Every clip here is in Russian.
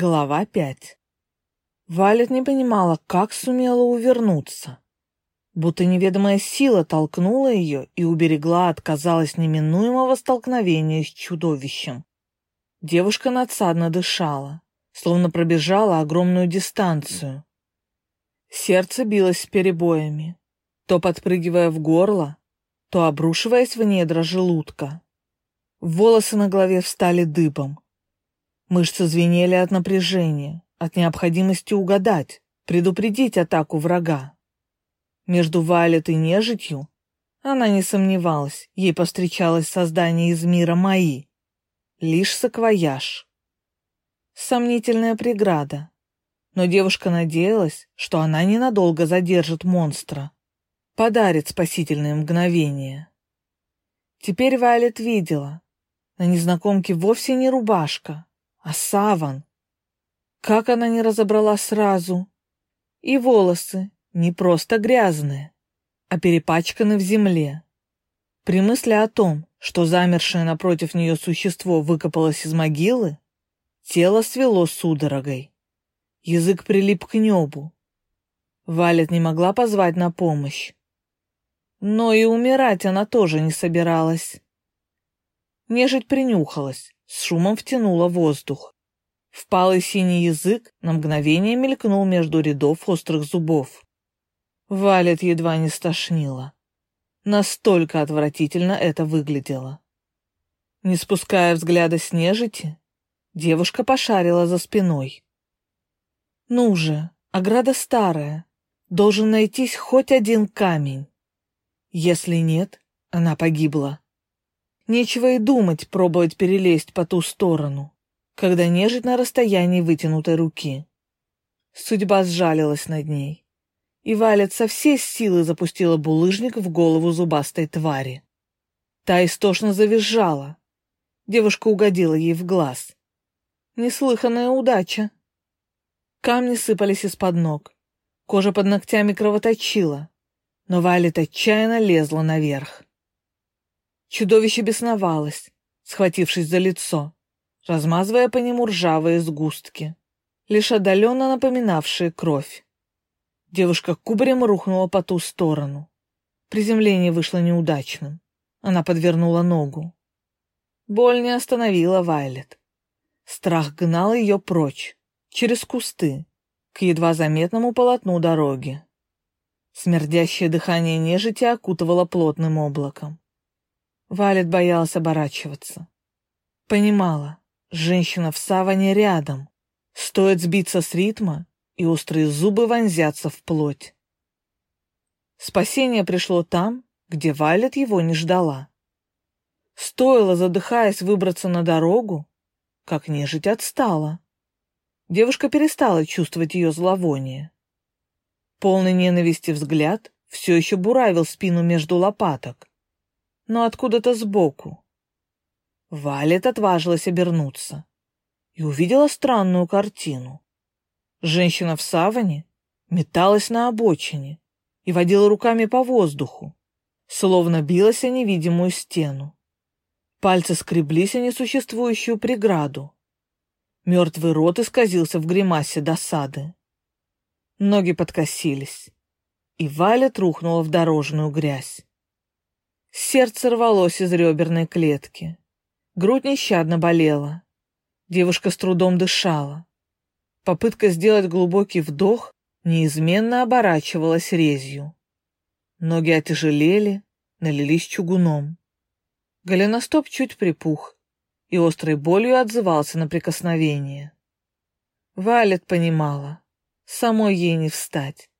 Глава 5 Валет не понимала, как сумела увернуться. Будто неведомая сила толкнула ее и уберегла от, казалось, неминуемого столкновения с чудовищем. Девушка надсадно дышала, словно пробежала огромную дистанцию. Сердце билось с перебоями, то подпрыгивая в горло, то обрушиваясь в недра желудка. Волосы на голове встали дыбом. Мышцы звенели от напряжения, от необходимости угадать, предупредить атаку врага. Между Валет и нежитью она не сомневалась, ей повстречалось создание из мира Маи. Лишь саквояж. Сомнительная преграда. Но девушка надеялась, что она ненадолго задержит монстра, подарит спасительное мгновение. Теперь Вайлет видела, на незнакомке вовсе не рубашка, а саван. Как она не разобрала сразу. И волосы не просто грязные, а перепачканы в земле. При мысли о том, что замершее напротив нее существо выкопалось из могилы, тело свело судорогой. Язык прилип к небу. Валет не могла позвать на помощь. Но и умирать она тоже не собиралась. Нежить принюхалась, с шумом втянула воздух. Впалый синий язык на мгновение мелькнул между рядов острых зубов. Валет едва не стошнила. Настолько отвратительно это выглядело. Не спуская взгляда с нежити, девушка пошарила за спиной. «Ну же, ограда старая, должен найтись хоть один камень. Если нет, она погибла. Нечего и думать пробовать перелезть по ту сторону, когда нежить на расстоянии вытянутой руки. Судьба сжалилась над ней, и Валет со всей силы запустила булыжник в голову зубастой твари. Та истошно завизжала. Девушка угодила ей в глаз. Неслыханная удача. Камни сыпались из-под ног. Кожа под ногтями кровоточила, но Валет отчаянно лезла наверх. Чудовище бесновалось, схватившись за лицо, размазывая по нему ржавые сгустки, лишь отдаленно напоминавшие кровь. Девушка кубарем рухнула по ту сторону. Приземление вышло неудачным. Она подвернула ногу. Боль не остановила Вайлет. Страх гнал ее прочь, через кусты, к едва заметному полотну дороги. Смердящее дыхание нежити окутывало плотным облаком. Валет боялась оборачиваться. Понимала, женщина в саване рядом. Стоит сбиться с ритма, и острые зубы вонзятся в плоть. Спасение пришло там, где Валет его не ждала. Стоило, задыхаясь, выбраться на дорогу, как нежить отстала. Девушка перестала чувствовать ее зловоние. Полный ненависти взгляд все еще буравил спину между лопаток но откуда-то сбоку. Валет отважилась обернуться и увидела странную картину. Женщина в саване металась на обочине и водила руками по воздуху, словно билась о невидимую стену. Пальцы скреблись о несуществующую преграду. Мертвый рот исказился в гримасе досады. Ноги подкосились, и Валя рухнула в дорожную грязь. Сердце рвалось из реберной клетки. Грудь нещадно болела. Девушка с трудом дышала. Попытка сделать глубокий вдох неизменно оборачивалась резью. Ноги отяжелели, налились чугуном. Голеностоп чуть припух и острой болью отзывался на прикосновение. Валет понимала, самой ей не встать.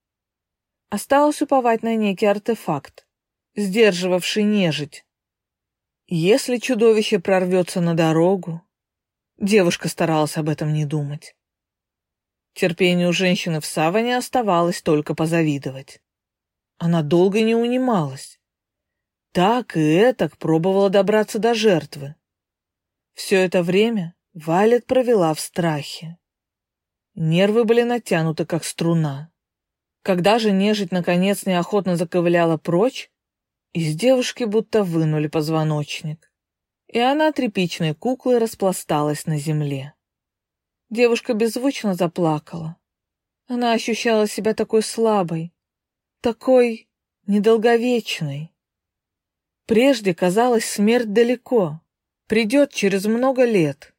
Осталось уповать на некий артефакт, сдерживавший нежить. Если чудовище прорвется на дорогу, девушка старалась об этом не думать. Терпению женщины в саване оставалось только позавидовать. Она долго не унималась. Так и этак пробовала добраться до жертвы. Все это время Валет провела в страхе. Нервы были натянуты, как струна. Когда же нежить наконец неохотно заковыляла прочь, из девушки будто вынули позвоночник, и она тряпичной куклой распласталась на земле. Девушка беззвучно заплакала. Она ощущала себя такой слабой, такой недолговечной. Прежде казалось, смерть далеко, придет через много лет.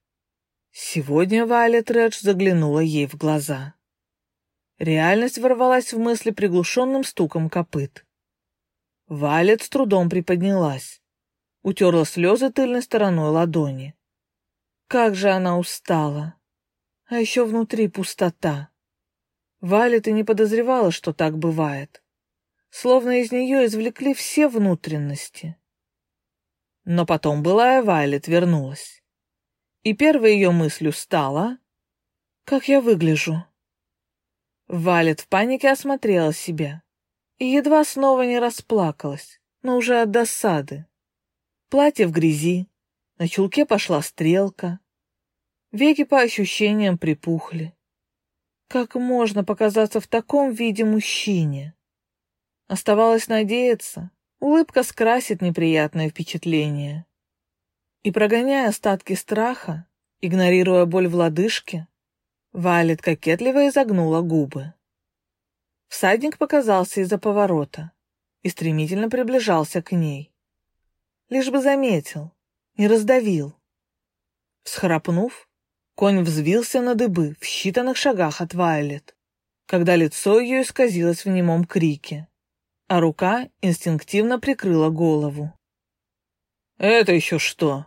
Сегодня Вайлет Редж заглянула ей в глаза. Реальность ворвалась в мысли приглушенным стуком копыт. Вайлет с трудом приподнялась, утерла слезы тыльной стороной ладони. Как же она устала! А еще внутри пустота. Вайлет и не подозревала, что так бывает. Словно из нее извлекли все внутренности. Но потом былая Вайлет вернулась. И первой ее мыслью стала «Как я выгляжу?» Вайлет в панике осмотрела себя и едва снова не расплакалась, но уже от досады. Платье в грязи, на чулке пошла стрелка, веки по ощущениям припухли. Как можно показаться в таком виде мужчине? Оставалось надеяться, улыбка скрасит неприятное впечатление. И прогоняя остатки страха, игнорируя боль в лодыжке, Валет кокетливо изогнула губы. Всадник показался из-за поворота и стремительно приближался к ней. Лишь бы заметил, не раздавил. Всхрапнув, конь взвился на дыбы в считанных шагах от Вайлет, когда лицо ее исказилось в немом крике а рука инстинктивно прикрыла голову. «Это еще что?»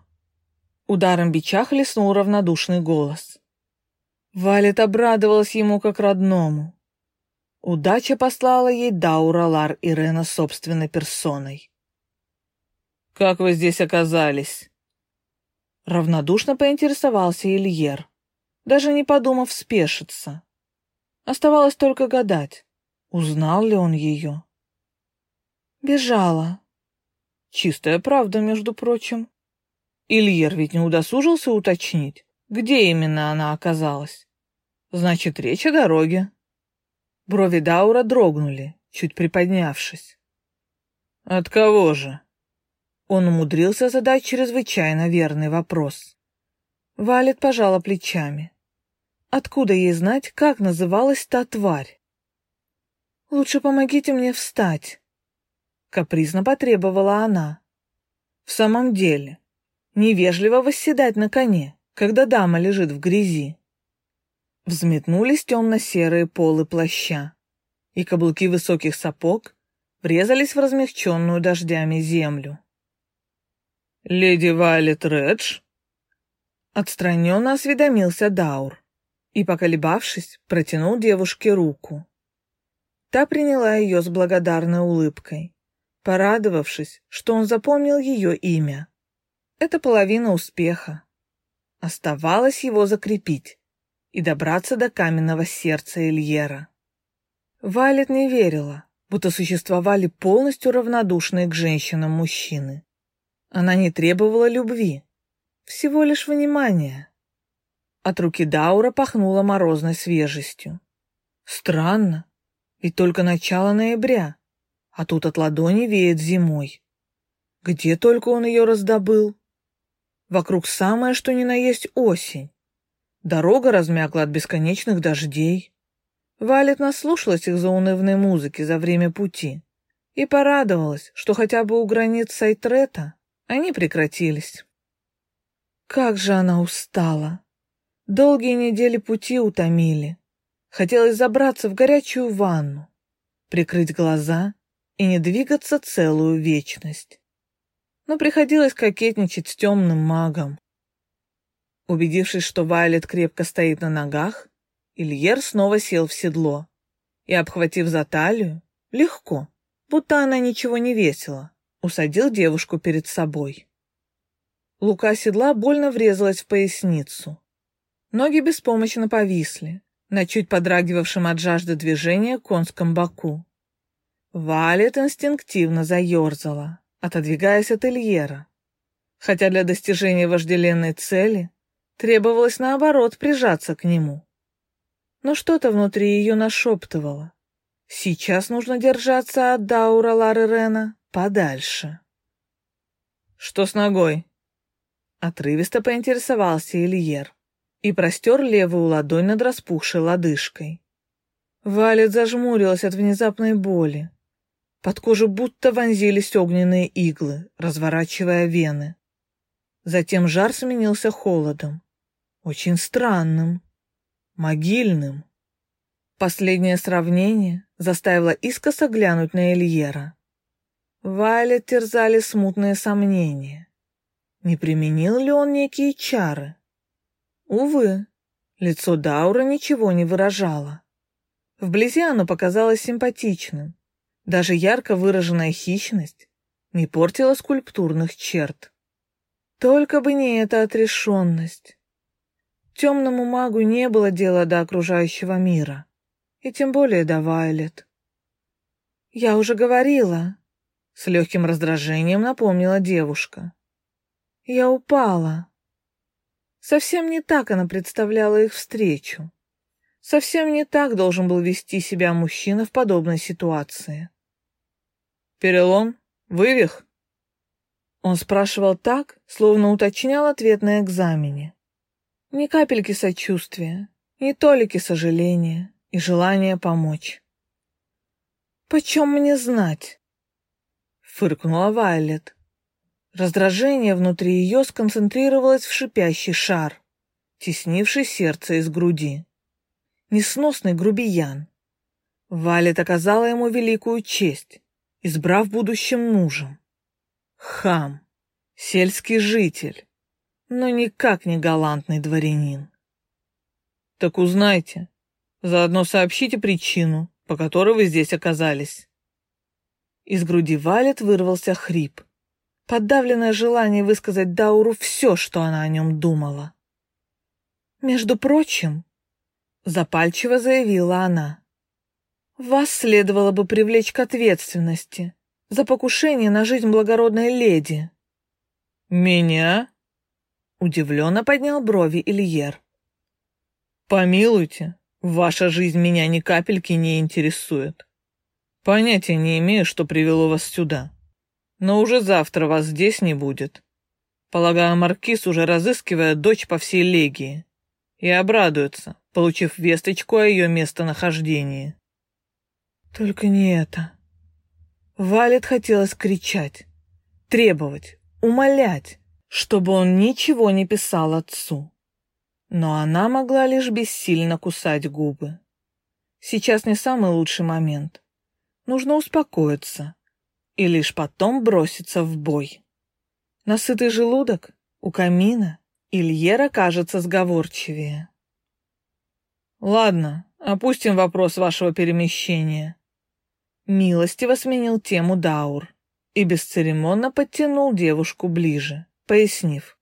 Ударом бича хлестнул равнодушный голос. Валет обрадовалась ему как родному. Удача послала ей Даура Лар Ирена собственной персоной. «Как вы здесь оказались?» Равнодушно поинтересовался Ильер, даже не подумав спешиться. Оставалось только гадать, узнал ли он ее. Бежала. Чистая правда, между прочим. Ильер ведь не удосужился уточнить, где именно она оказалась. Значит, речь о дороге. Брови Даура дрогнули, чуть приподнявшись. От кого же? Он умудрился задать чрезвычайно верный вопрос. Валет пожала плечами. Откуда ей знать, как называлась та тварь? Лучше помогите мне встать. Капризно потребовала она. В самом деле, невежливо восседать на коне, когда дама лежит в грязи. Взметнулись темно-серые полы плаща, и каблуки высоких сапог врезались в размягченную дождями землю. «Леди Вайлет Редж?» Отстраненно осведомился Даур и, поколебавшись, протянул девушке руку. Та приняла ее с благодарной улыбкой порадовавшись, что он запомнил ее имя. Это половина успеха. Оставалось его закрепить и добраться до каменного сердца Ильера. Вайлет не верила, будто существовали полностью равнодушные к женщинам мужчины. Она не требовала любви, всего лишь внимания. От руки Даура пахнуло морозной свежестью. Странно, ведь только начало ноября а тут от ладони веет зимой. Где только он ее раздобыл? Вокруг самое, что ни на есть осень. Дорога размякла от бесконечных дождей. Валет наслушалась их заунывной музыки за время пути и порадовалась, что хотя бы у границ Сайтрета они прекратились. Как же она устала! Долгие недели пути утомили. Хотелось забраться в горячую ванну, прикрыть глаза и не двигаться целую вечность. Но приходилось кокетничать с темным магом. Убедившись, что Вайлет крепко стоит на ногах, Ильер снова сел в седло и, обхватив за талию, легко, будто она ничего не весила, усадил девушку перед собой. Лука седла больно врезалась в поясницу. Ноги беспомощно повисли на чуть подрагивавшем от жажды движения конском боку. Валет инстинктивно заерзала, отодвигаясь от Ильера. Хотя для достижения вожделенной цели требовалось, наоборот, прижаться к нему. Но что-то внутри ее нашептывало. Сейчас нужно держаться от Даура Лары Рена подальше. «Что с ногой?» Отрывисто поинтересовался Ильер и простер левую ладонь над распухшей лодыжкой. Валет зажмурилась от внезапной боли. Под кожу будто вонзились огненные иглы, разворачивая вены. Затем жар сменился холодом. Очень странным. Могильным. Последнее сравнение заставило искоса глянуть на Эльера. Валет терзали смутные сомнения. Не применил ли он некие чары? Увы, лицо Даура ничего не выражало. Вблизи оно показалось симпатичным. Даже ярко выраженная хищность не портила скульптурных черт. Только бы не эта отрешенность. Темному магу не было дела до окружающего мира, и тем более до Вайлет. «Я уже говорила», — с легким раздражением напомнила девушка. «Я упала». Совсем не так она представляла их встречу. Совсем не так должен был вести себя мужчина в подобной ситуации. «Перелом? Вывих?» Он спрашивал так, словно уточнял ответ на экзамене. Ни капельки сочувствия, ни толики сожаления и желания помочь. «Почем мне знать?» — фыркнула Вайлет. Раздражение внутри ее сконцентрировалось в шипящий шар, теснивший сердце из груди. Несносный грубиян. Валет оказала ему великую честь, избрав будущим мужем. Хам, сельский житель, но никак не галантный дворянин. Так узнайте, заодно сообщите причину, по которой вы здесь оказались. Из груди Валет вырвался хрип — подавленное желание высказать Дауру все, что она о нем думала. «Между прочим», — запальчиво заявила она, — «вас следовало бы привлечь к ответственности за покушение на жизнь благородной леди». «Меня?» — удивленно поднял брови Ильер. «Помилуйте, ваша жизнь меня ни капельки не интересует. Понятия не имею, что привело вас сюда но уже завтра вас здесь не будет. Полагаю, Маркиз уже разыскивает дочь по всей Легии и обрадуется, получив весточку о ее местонахождении. Только не это. Валет хотелось кричать, требовать, умолять, чтобы он ничего не писал отцу. Но она могла лишь бессильно кусать губы. Сейчас не самый лучший момент. Нужно успокоиться и лишь потом броситься в бой. Насытый желудок у камина Ильера кажется сговорчивее. «Ладно, опустим вопрос вашего перемещения». Милостиво сменил тему Даур и бесцеремонно подтянул девушку ближе, пояснив.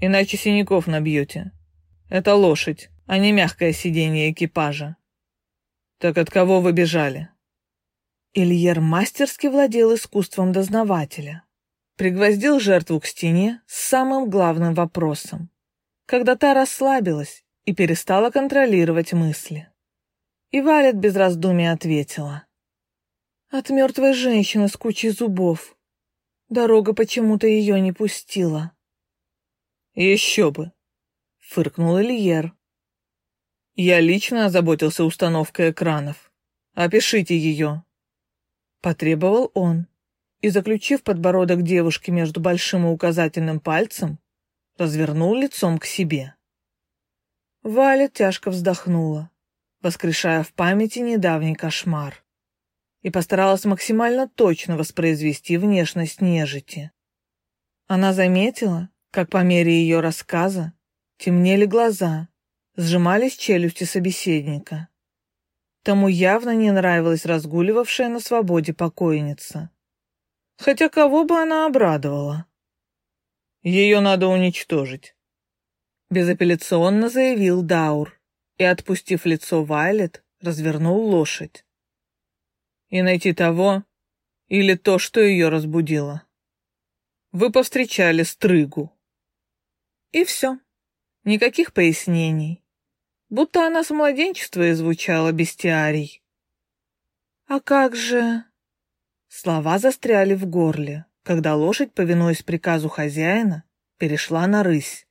«Иначе синяков набьете. Это лошадь, а не мягкое сиденье экипажа. Так от кого вы бежали?» Ильер мастерски владел искусством дознавателя. Пригвоздил жертву к стене с самым главным вопросом. Когда та расслабилась и перестала контролировать мысли. И Валет без раздумий ответила. От мертвой женщины с кучей зубов. Дорога почему-то ее не пустила. «Еще бы!» — фыркнул Ильер. «Я лично озаботился установкой экранов. Опишите ее». Потребовал он и, заключив подбородок девушки между большим и указательным пальцем, развернул лицом к себе. Валя тяжко вздохнула, воскрешая в памяти недавний кошмар, и постаралась максимально точно воспроизвести внешность нежити. Она заметила, как по мере ее рассказа темнели глаза, сжимались челюсти собеседника. Тому явно не нравилась разгуливавшая на свободе покойница. Хотя кого бы она обрадовала? Ее надо уничтожить. Безапелляционно заявил Даур и, отпустив лицо Вайлет, развернул лошадь. И найти того или то, что ее разбудило. Вы повстречали стрыгу. И все. Никаких пояснений будто она с младенчества иззвучала бестиарий. «А как же...» Слова застряли в горле, когда лошадь, повинуясь приказу хозяина, перешла на рысь.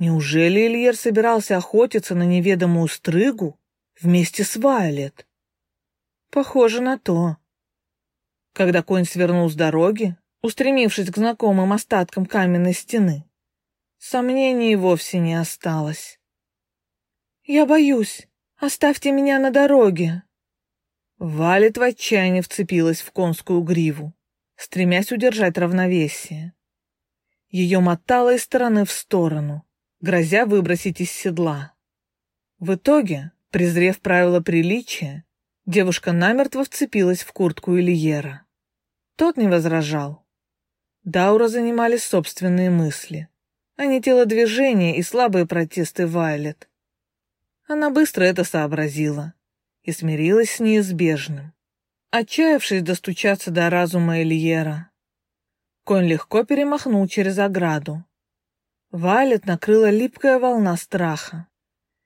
Неужели Ильер собирался охотиться на неведомую стрыгу вместе с Вайлет? Похоже на то. Когда конь свернул с дороги, устремившись к знакомым остаткам каменной стены, сомнений вовсе не осталось. «Я боюсь. Оставьте меня на дороге!» Валет в отчаянии вцепилась в конскую гриву, стремясь удержать равновесие. Ее мотало из стороны в сторону, грозя выбросить из седла. В итоге, презрев правила приличия, девушка намертво вцепилась в куртку Ильера. Тот не возражал. Даура занимали собственные мысли, а не телодвижения и слабые протесты Вайлет. Она быстро это сообразила и смирилась с неизбежным, отчаявшись достучаться до разума Ильера. Конь легко перемахнул через ограду, Валет накрыла липкая волна страха.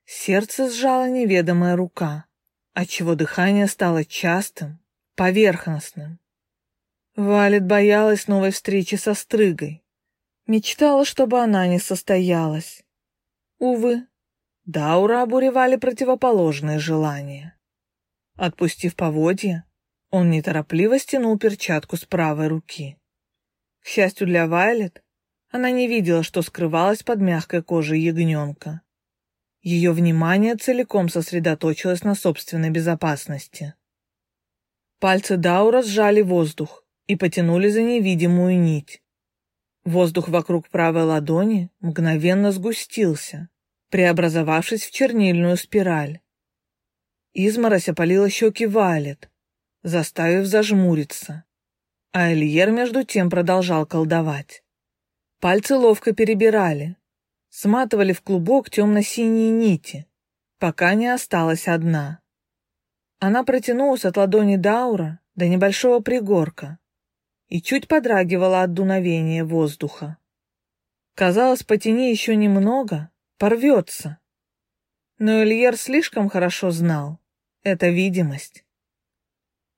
Сердце сжала неведомая рука, отчего дыхание стало частым, поверхностным. Валет боялась новой встречи со Стрыгой. Мечтала, чтобы она не состоялась. Увы, Даура обуревали противоположные желания. Отпустив поводья, он неторопливо стянул перчатку с правой руки. К счастью для Вайлет, она не видела, что скрывалось под мягкой кожей ягненка. Ее внимание целиком сосредоточилось на собственной безопасности. Пальцы Даура сжали воздух и потянули за невидимую нить. Воздух вокруг правой ладони мгновенно сгустился, преобразовавшись в чернильную спираль. Изморозь опалила щеки Валет, заставив зажмуриться, а Эльер между тем продолжал колдовать. Пальцы ловко перебирали, сматывали в клубок темно-синие нити, пока не осталась одна. Она протянулась от ладони Даура до небольшого пригорка и чуть подрагивала от дуновения воздуха. Казалось, потяни еще немного, порвется. Но Ильер слишком хорошо знал. Это видимость.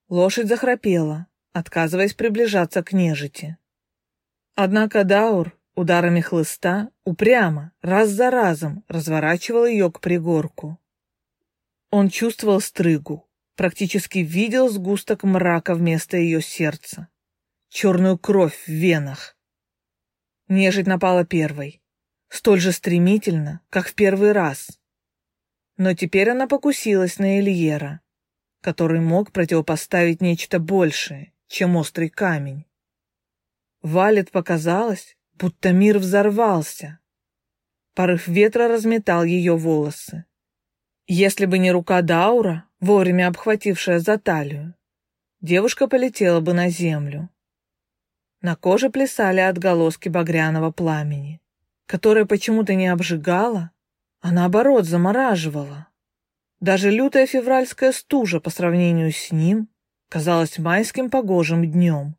Лошадь захрапела, отказываясь приближаться к нежити. Однако Даур ударами хлыста упрямо, раз за разом, разворачивал ее к пригорку. Он чувствовал стрыгу, практически видел сгусток мрака вместо ее сердца, черную кровь в венах. Нежить напала первой, столь же стремительно, как в первый раз. Но теперь она покусилась на Эльера, который мог противопоставить нечто большее, чем острый камень. Валет показалось, будто мир взорвался. Порыв ветра разметал ее волосы. Если бы не рука Даура, вовремя обхватившая за талию, девушка полетела бы на землю. На коже плясали отголоски багряного пламени, которое почему-то не обжигало, а наоборот замораживало. Даже лютая февральская стужа по сравнению с ним казалась майским погожим днем.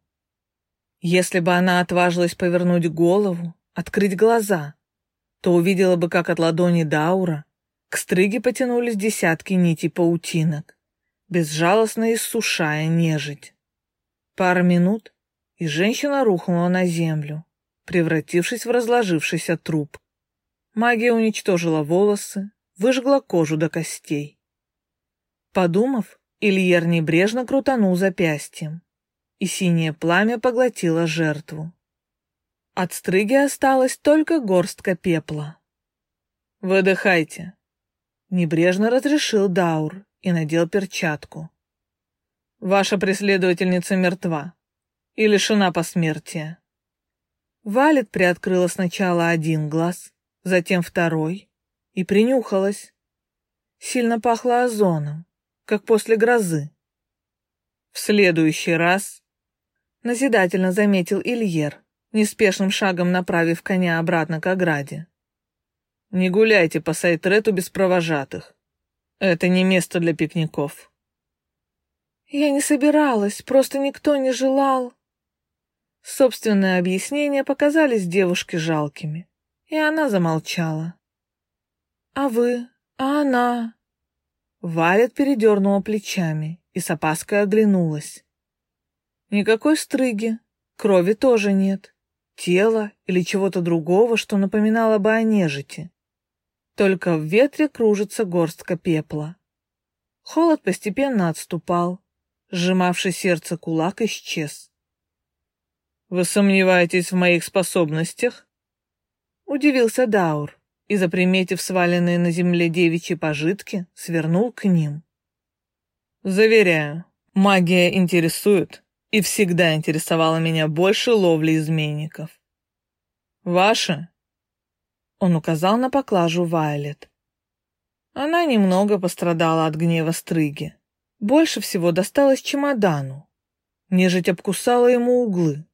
Если бы она отважилась повернуть голову, открыть глаза, то увидела бы, как от ладони Даура к стриге потянулись десятки нитей паутинок, безжалостно иссушая нежить. Пара минут, и женщина рухнула на землю, превратившись в разложившийся труп. Магия уничтожила волосы, выжгла кожу до костей. Подумав, Ильер небрежно крутанул запястьем и синее пламя поглотило жертву. От стриги осталась только горстка пепла. «Выдыхайте», — небрежно разрешил Даур и надел перчатку. «Ваша преследовательница мертва и лишена посмертия». Валет приоткрыла сначала один глаз, затем второй, и принюхалась. Сильно пахло озоном, как после грозы. В следующий раз назидательно заметил Ильер, неспешным шагом направив коня обратно к ограде. «Не гуляйте по Сайтрету без провожатых. Это не место для пикников». «Я не собиралась, просто никто не желал». Собственные объяснения показались девушке жалкими, и она замолчала. «А вы? А она?» Валет передернула плечами и с опаской оглянулась. Никакой стрыги, крови тоже нет. тела или чего-то другого, что напоминало бы о нежити. Только в ветре кружится горстка пепла. Холод постепенно отступал, сжимавший сердце кулак исчез. «Вы сомневаетесь в моих способностях?» Удивился Даур и, заприметив сваленные на земле девичьи пожитки, свернул к ним. «Заверяю, магия интересует и всегда интересовала меня больше ловли изменников. Ваша?» Он указал на поклажу Вайлет. Она немного пострадала от гнева стрыги. Больше всего досталось чемодану. Нежить обкусала ему углы,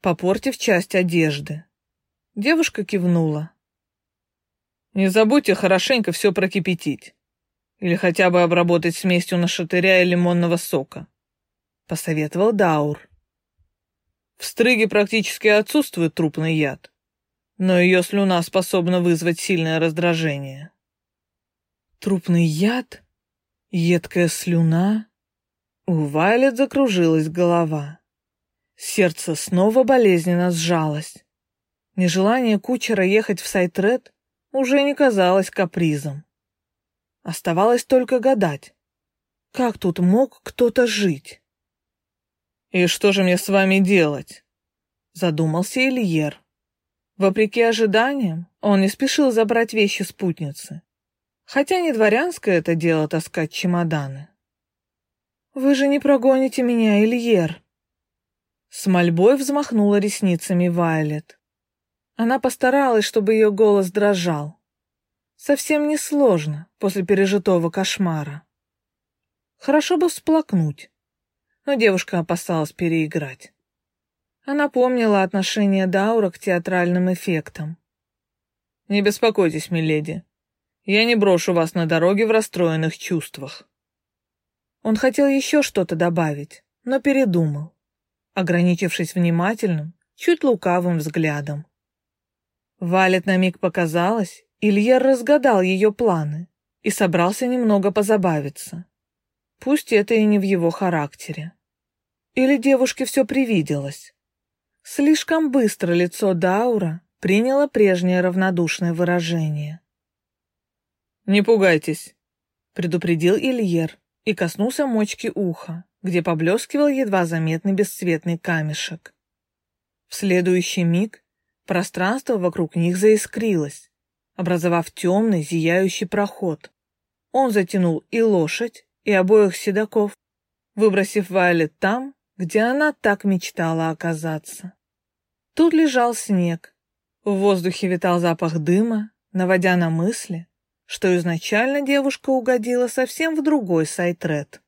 попортив часть одежды. Девушка кивнула. «Не забудьте хорошенько все прокипятить. Или хотя бы обработать смесью нашатыря и лимонного сока», — посоветовал Даур. В стриге практически отсутствует трупный яд, но ее слюна способна вызвать сильное раздражение. Трупный яд? Едкая слюна? У Вайлет закружилась голова. Сердце снова болезненно сжалось. Нежелание кучера ехать в Сайтред уже не казалось капризом. Оставалось только гадать, как тут мог кто-то жить. «И что же мне с вами делать?» Задумался Ильер. Вопреки ожиданиям, он не спешил забрать вещи спутницы. Хотя не дворянское это дело таскать чемоданы. «Вы же не прогоните меня, Ильер!» С мольбой взмахнула ресницами Вайлет. Она постаралась, чтобы ее голос дрожал. Совсем несложно после пережитого кошмара. Хорошо бы всплакнуть, но девушка опасалась переиграть. Она помнила отношение Даура к театральным эффектам. «Не беспокойтесь, миледи. Я не брошу вас на дороге в расстроенных чувствах». Он хотел еще что-то добавить, но передумал, ограничившись внимательным, чуть лукавым взглядом. Валет на миг показалось, Илья разгадал ее планы и собрался немного позабавиться. Пусть это и не в его характере. Или девушке все привиделось. Слишком быстро лицо Даура приняло прежнее равнодушное выражение. «Не пугайтесь», — предупредил Ильер и коснулся мочки уха, где поблескивал едва заметный бесцветный камешек. В следующий миг пространство вокруг них заискрилось, образовав темный зияющий проход. Он затянул и лошадь, и обоих седаков, выбросив Вайлет там, где она так мечтала оказаться. Тут лежал снег, в воздухе витал запах дыма, наводя на мысли, что изначально девушка угодила совсем в другой сайтред.